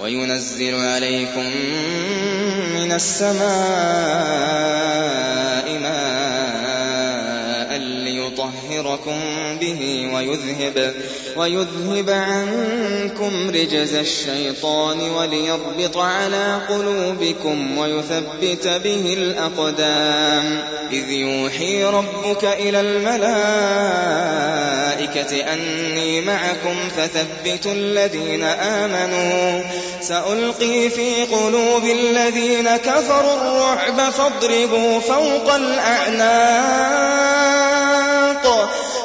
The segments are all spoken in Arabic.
وينزل عليكم من السماء ماء ليطهركم به ويذهب ويذهب عنكم رجز الشيطان وليربط على قلوبكم ويثبت به الأقدام. إذ يوحي ربك إلى الملائكة أني معكم فثبتوا الذين آمنوا. سألقي في قلوب الذين كفروا الرعب فاضربوا فوق الأعناق.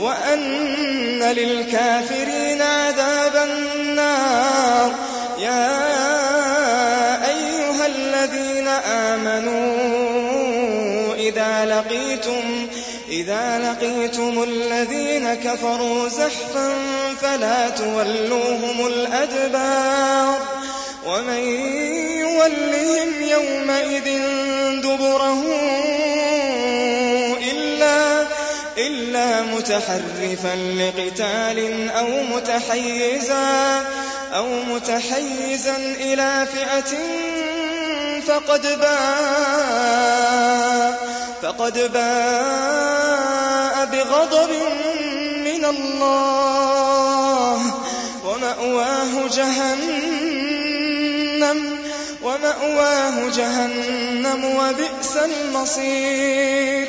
وأن للكافرين عذاب النار. يا أيها الذين آمنوا إذا لقيتم إذا لقيتم الذين كفروا زحفا فلا تولوهم الأدبار. ومن يولهم يومئذ دبره متحرفا لقتال أو متحيزا أو متحيزا إلى فئة فقد باء فقد باء بغضب من الله. ومأواه جهنم ومأواه جهنم وبئس المصير.